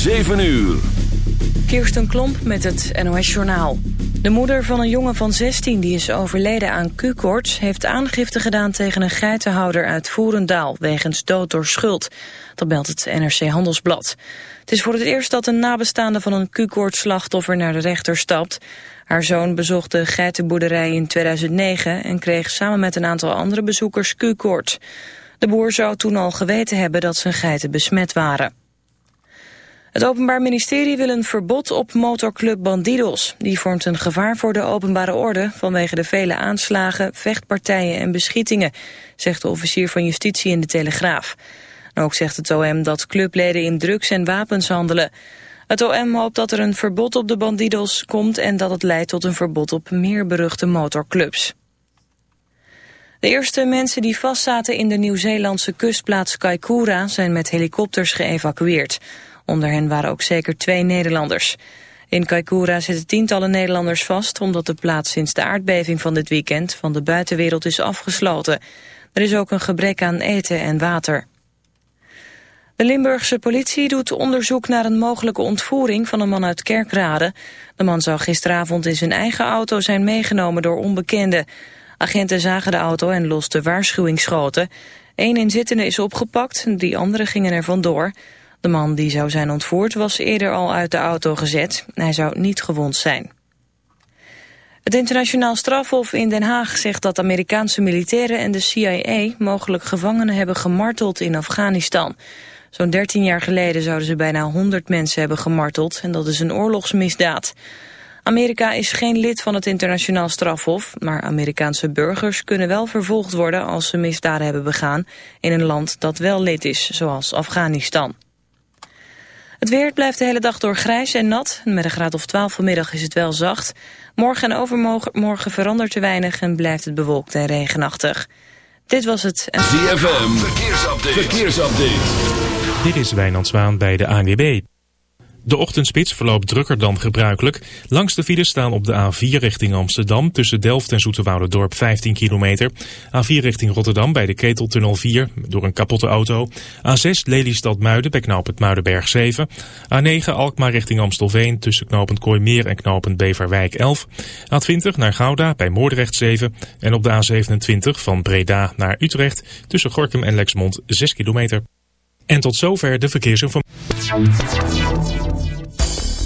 7 uur. Kirsten Klomp met het NOS-journaal. De moeder van een jongen van 16 die is overleden aan Q-koorts... heeft aangifte gedaan tegen een geitenhouder uit Voerendaal... wegens dood door schuld. Dat meldt het NRC Handelsblad. Het is voor het eerst dat een nabestaande van een Q-koorts-slachtoffer... naar de rechter stapt. Haar zoon bezocht de geitenboerderij in 2009... en kreeg samen met een aantal andere bezoekers Q-koorts. De boer zou toen al geweten hebben dat zijn geiten besmet waren. Het Openbaar Ministerie wil een verbod op motorclub Bandidos. Die vormt een gevaar voor de openbare orde vanwege de vele aanslagen, vechtpartijen en beschietingen, zegt de officier van justitie in de Telegraaf. ook zegt het OM dat clubleden in drugs en wapens handelen. Het OM hoopt dat er een verbod op de Bandidos komt en dat het leidt tot een verbod op meer beruchte motorclubs. De eerste mensen die vastzaten in de Nieuw-Zeelandse kustplaats Kaikoura zijn met helikopters geëvacueerd. Onder hen waren ook zeker twee Nederlanders. In Kaikoura zitten tientallen Nederlanders vast... omdat de plaats sinds de aardbeving van dit weekend van de buitenwereld is afgesloten. Er is ook een gebrek aan eten en water. De Limburgse politie doet onderzoek naar een mogelijke ontvoering van een man uit Kerkrade. De man zou gisteravond in zijn eigen auto zijn meegenomen door onbekenden. Agenten zagen de auto en losten waarschuwingsschoten. Eén inzittende is opgepakt, drie anderen gingen er vandoor. De man die zou zijn ontvoerd was eerder al uit de auto gezet. Hij zou niet gewond zijn. Het internationaal strafhof in Den Haag zegt dat Amerikaanse militairen en de CIA mogelijk gevangenen hebben gemarteld in Afghanistan. Zo'n 13 jaar geleden zouden ze bijna 100 mensen hebben gemarteld en dat is een oorlogsmisdaad. Amerika is geen lid van het internationaal strafhof, maar Amerikaanse burgers kunnen wel vervolgd worden als ze misdaden hebben begaan in een land dat wel lid is, zoals Afghanistan. Het weer blijft de hele dag door grijs en nat. Met een graad of 12 vanmiddag is het wel zacht. Morgen en overmorgen verandert er weinig en blijft het bewolkt en regenachtig. Dit was het... ZFM, verkeersupdate. verkeersupdate. Dit is Wijnand Zwaan bij de ANWB. De ochtendspits verloopt drukker dan gebruikelijk. Langs de files staan op de A4 richting Amsterdam tussen Delft en Dorp 15 kilometer. A4 richting Rotterdam bij de Keteltunnel 4 door een kapotte auto. A6 Lelystad-Muiden bij knooppunt Muidenberg 7. A9 Alkmaar richting Amstelveen tussen knooppunt Kooimeer en knooppunt Beverwijk 11. A20 naar Gouda bij Moordrecht 7. En op de A27 van Breda naar Utrecht tussen Gorkum en Lexmond 6 kilometer. En tot zover de verkeersinformatie.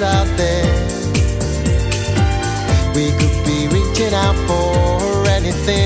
No out there. We could be reaching out for anything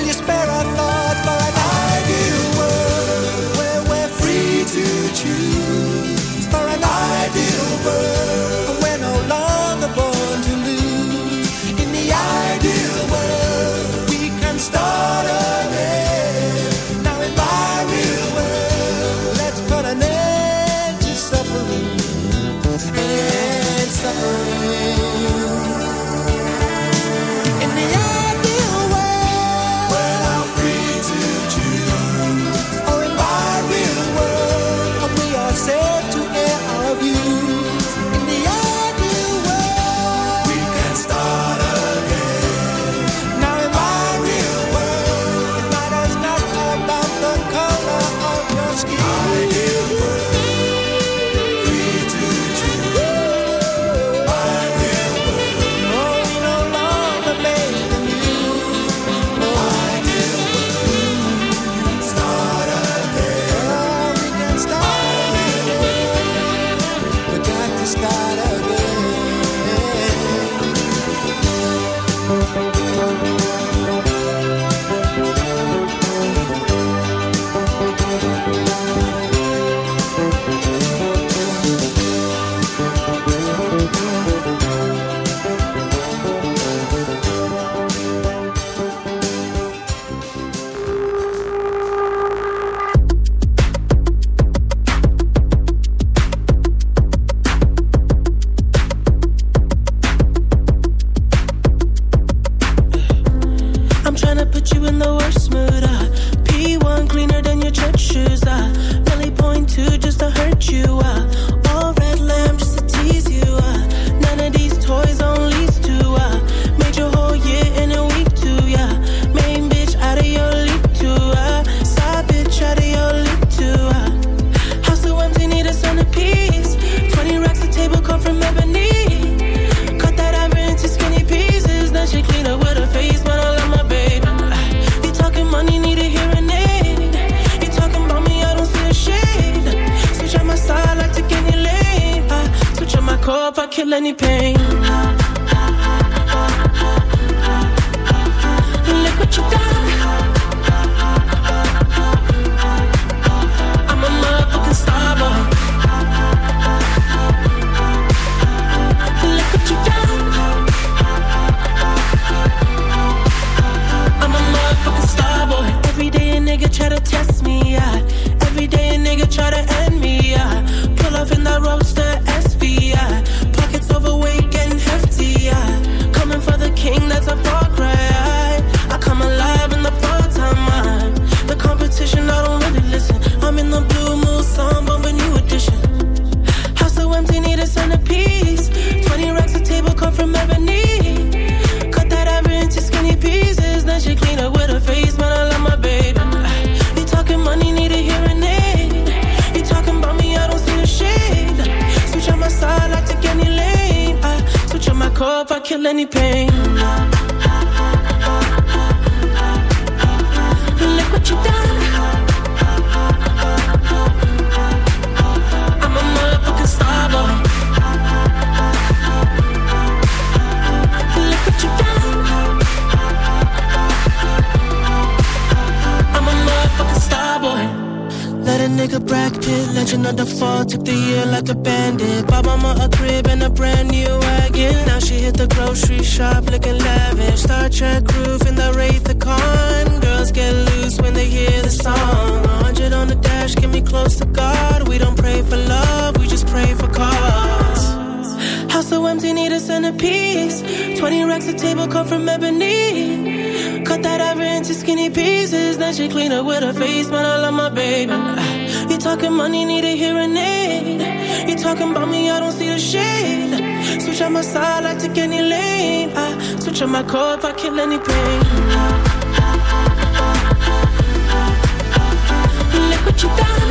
will you spare us? The grocery shop looking lavish. Star Trek roof in the Wraith the Con. Girls get loose when they hear the song. 100 on the dash, get me close to God. We don't pray for love, we just pray for cause. House so empty, need a centerpiece. 20 racks of table cut from ebony. Cut that ever into skinny pieces. Then she clean up with her face, man. I love my baby. Talking money, need a hearing aid. You talking about me, I don't see the shade. Switch on my side, I take any lane. I switch on my core if I kill any pain. Look what you done.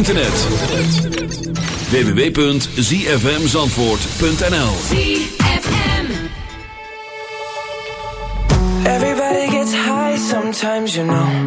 Internet. www.zfmzandvoort.nl ZFM. Everybody gets high sometimes, you know.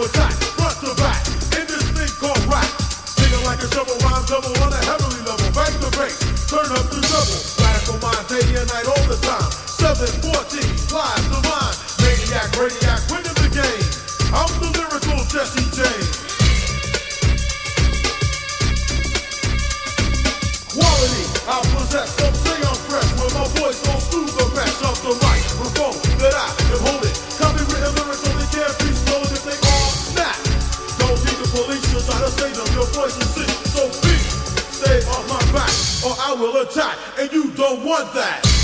Snap front to back, in this thing called. Singing like a rhyme double on a heavenly level. Bang the bass, turn up the double. Radical mind, day and night, all the time. 714, live divine. Maniac, radiac, winning the game. I'm the lyrical Jesse James. Quality, I possess, say I'm fresh. My voice the of the that I am holding. Copywritten lyrics only can't be stolen if they. Don't need the police to try to save them. Your voice is sick, so please stay off my back, or I will attack, and you don't want that.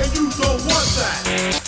And you don't want that.